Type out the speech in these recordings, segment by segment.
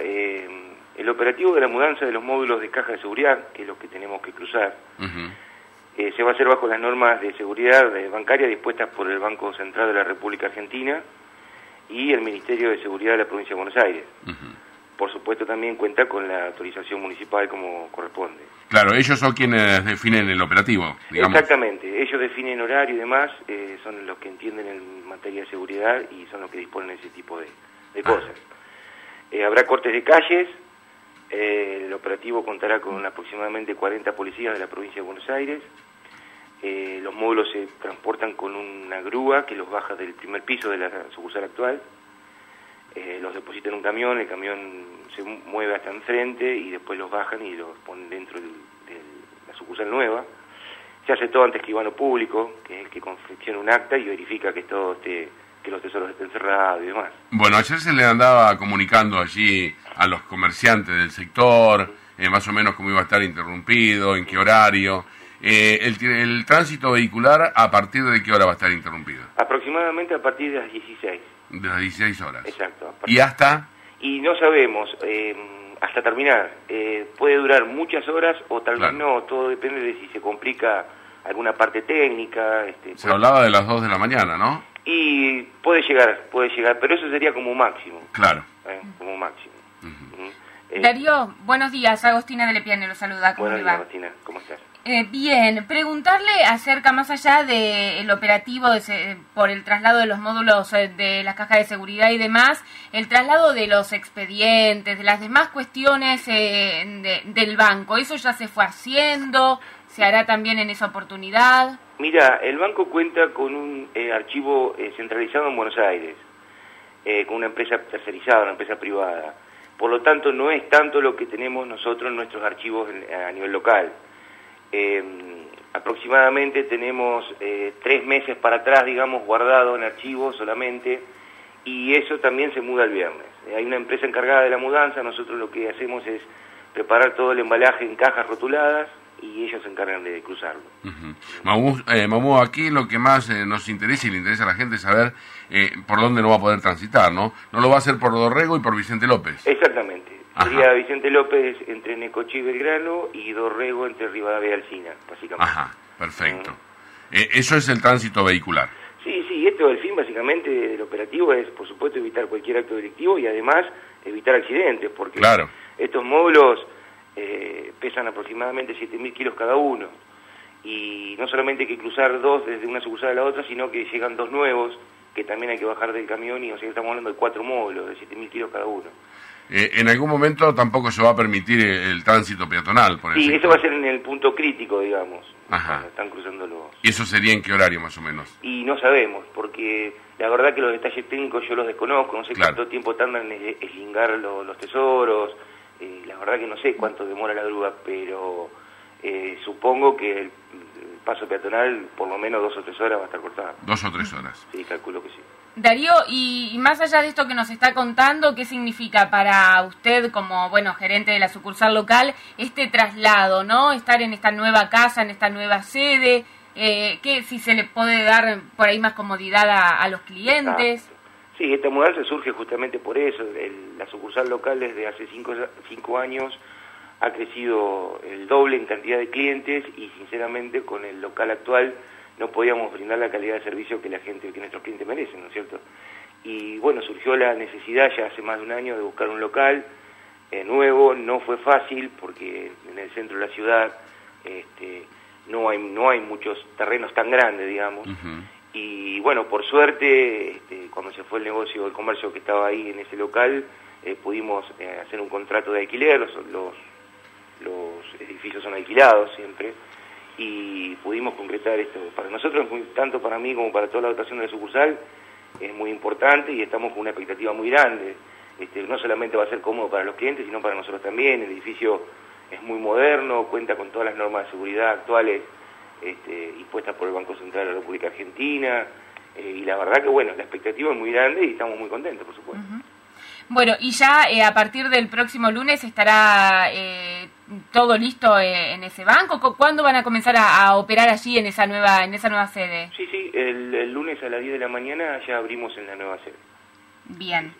eh, el operativo de la mudanza de los módulos de caja de seguridad, que es lo que tenemos que cruzar, eh, se va a hacer bajo las normas de seguridad bancaria dispuestas por el Banco Central de la República Argentina y el Ministerio de Seguridad de la Provincia de Buenos Aires. Por supuesto también cuenta con la autorización municipal como corresponde. Claro, ellos son quienes definen el operativo, digamos. Exactamente, ellos definen horario y demás, eh, son los que entienden en materia de seguridad y son los que disponen ese tipo de, ah. cosas. Eh, habrá cortes de calles, eh, el operativo contará con aproximadamente 40 policías de la provincia de Buenos Aires, los módulos se transportan con una grúa que los baja del primer piso de la sucursal actual, los depositan en un camión, el camión se mueve hasta enfrente y después los bajan y los ponen dentro de la sucursal nueva. Se hace todo ante escribano público, que es el que confecciona un acta y verifica que todo esté, que los tesoros estén cerrados y demás. Bueno, ayer se le andaba comunicando allí a los comerciantes del sector, eh, más o menos cómo iba a estar interrumpido, en qué horario. Eh, el, el, tránsito vehicular, ¿a partir de qué hora va a estar interrumpido? Aproximadamente a partir de las 16. De las 16 horas. Exacto. ¿Y hasta? Y no sabemos, eh, hasta terminar. Eh, puede durar muchas horas o tal vez no, todo depende de si se complica alguna parte técnica. Este, se hablaba de las 2 de la mañana, ¿no? Y puede llegar, puede llegar, pero eso sería como máximo. Claro. Eh, como máximo. Darío, buenos días. Agostina de Lepiane lo saluda. ¿Cómo buenos días, Agostina. ¿Cómo estás? Eh, bien, preguntarle acerca más allá del operativo por el traslado de los módulos eh, de la caja de seguridad y demás, el traslado de los expedientes, de las demás cuestiones eh, del banco, ¿eso ya se fue haciendo? ¿Se hará también en esa oportunidad? Mira, el banco cuenta con un archivo centralizado en Buenos Aires, con una empresa tercerizada, una empresa privada. Por lo tanto, no es tanto lo que tenemos nosotros en nuestros archivos a nivel local eh, aproximadamente tenemos eh, tres meses para atrás, digamos, guardado en archivos solamente, y eso también se muda el viernes. hay una empresa encargada de la mudanza, nosotros lo que hacemos es preparar todo el embalaje en cajas rotuladas y ellos se encargan de cruzarlo. Eh, Mamú, aquí lo que más eh, nos interesa y le interesa a la gente es saber por dónde no va a poder transitar, ¿no? No lo va a hacer por Dorrego y por Vicente López. Exactamente. Sería Vicente López entre Necochí y Belgrano y Dorrego entre Rivadavia y Alcina, básicamente. Ajá, perfecto. Eh, eso es el tránsito vehicular. Sí, sí, esto el fin básicamente del operativo es, por supuesto, evitar cualquier acto delictivo y además evitar accidentes, porque estos módulos eh, pesan aproximadamente 7.000 kilos cada uno. Y no solamente hay que cruzar dos desde una sucursal a la otra, sino que llegan dos nuevos que también hay que bajar del camión y o sea, estamos hablando de cuatro módulos de 7.000 kilos cada uno. Eh, en algún momento tampoco se va a permitir el, tránsito peatonal, por Sí, eso va a ser en el punto crítico, digamos. Ajá. Están cruzando los... ¿Y eso sería en qué horario más o menos? Y no sabemos, porque la verdad que los detalles técnicos yo los desconozco, no sé cuánto tiempo tardan en eslingar los, tesoros, eh, la verdad que no sé cuánto demora la grúa, pero eh, supongo que el, paso peatonal por lo menos dos o tres horas va a estar cortado. Dos o tres horas. Sí, calculo que sí. Darío, y, más allá de esto que nos está contando, ¿qué significa para usted como, bueno, gerente de la sucursal local este traslado, ¿no? Estar en esta nueva casa, en esta nueva sede, eh, que si se le puede dar por ahí más comodidad a, los clientes. Sí, esta mudanza surge justamente por eso. la sucursal local desde hace cinco, años ha crecido el doble en cantidad de clientes y sinceramente con el local actual no podíamos brindar la calidad de servicio que la gente, que nuestros clientes merecen, ¿no es cierto? Y bueno, surgió la necesidad ya hace más de un año de buscar un local eh, nuevo, no fue fácil porque en el centro de la ciudad este, no hay no hay muchos terrenos tan grandes, digamos. Bueno, por suerte, este, cuando se fue el negocio, el comercio que estaba ahí en ese local, eh, pudimos eh, hacer un contrato de alquiler, los, los, edificios son alquilados siempre, y pudimos concretar esto. Para nosotros, tanto para mí como para toda la dotación de la sucursal, es muy importante y estamos con una expectativa muy grande. Este, no solamente va a ser cómodo para los clientes, sino para nosotros también. El edificio es muy moderno, cuenta con todas las normas de seguridad actuales este, impuestas por el Banco Central de la República Argentina. Eh, y la verdad que, bueno, la expectativa es muy grande y estamos muy contentos, por supuesto. Bueno, y ya eh, a partir del próximo lunes estará eh, todo listo eh, en ese banco. ¿Cuándo van a comenzar a, operar allí en esa nueva en esa nueva sede? Sí, sí, el, lunes a las 10 de la mañana ya abrimos en la nueva sede. Bien.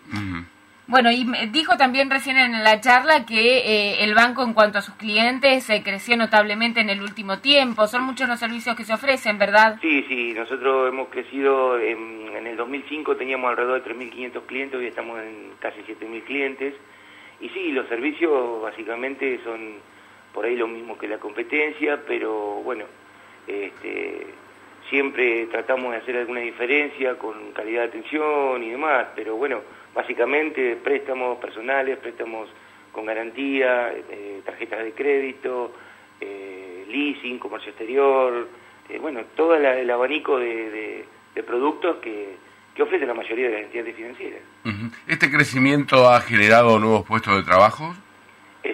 Bueno, y dijo también recién en la charla que eh, el banco en cuanto a sus clientes eh, creció notablemente en el último tiempo. Son muchos los servicios que se ofrecen, ¿verdad? Sí, sí, nosotros hemos crecido, en, en el 2005 teníamos alrededor de 3.500 clientes, hoy estamos en casi 7.000 clientes. Y sí, los servicios básicamente son por ahí lo mismo que la competencia, pero bueno, este, siempre tratamos de hacer alguna diferencia con calidad de atención y demás, pero bueno, básicamente préstamos personales, préstamos con garantía, eh, tarjetas de crédito, eh, leasing, comercio exterior, eh, bueno, todo el abanico de, productos que, que, ofrece la mayoría de las entidades financieras. ¿Este crecimiento ha generado nuevos puestos de trabajo?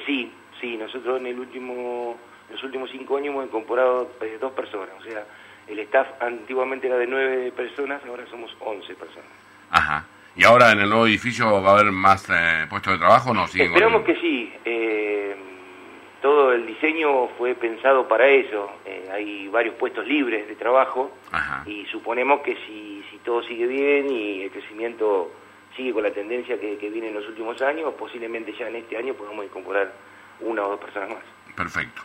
sí, sí, nosotros en el último, los últimos cinco años hemos incorporado dos personas, o sea, el staff antiguamente era de nueve personas, ahora somos once personas. Ajá. ¿Y ahora en el nuevo edificio va a haber más eh, puestos de trabajo no? Esperamos que sí. Eh, todo el diseño fue pensado para eso. Eh, hay varios puestos libres de trabajo y suponemos que si, si todo sigue bien y el crecimiento sigue con la tendencia que, que viene en los últimos años, posiblemente ya en este año podamos incorporar una o dos personas más. Perfecto.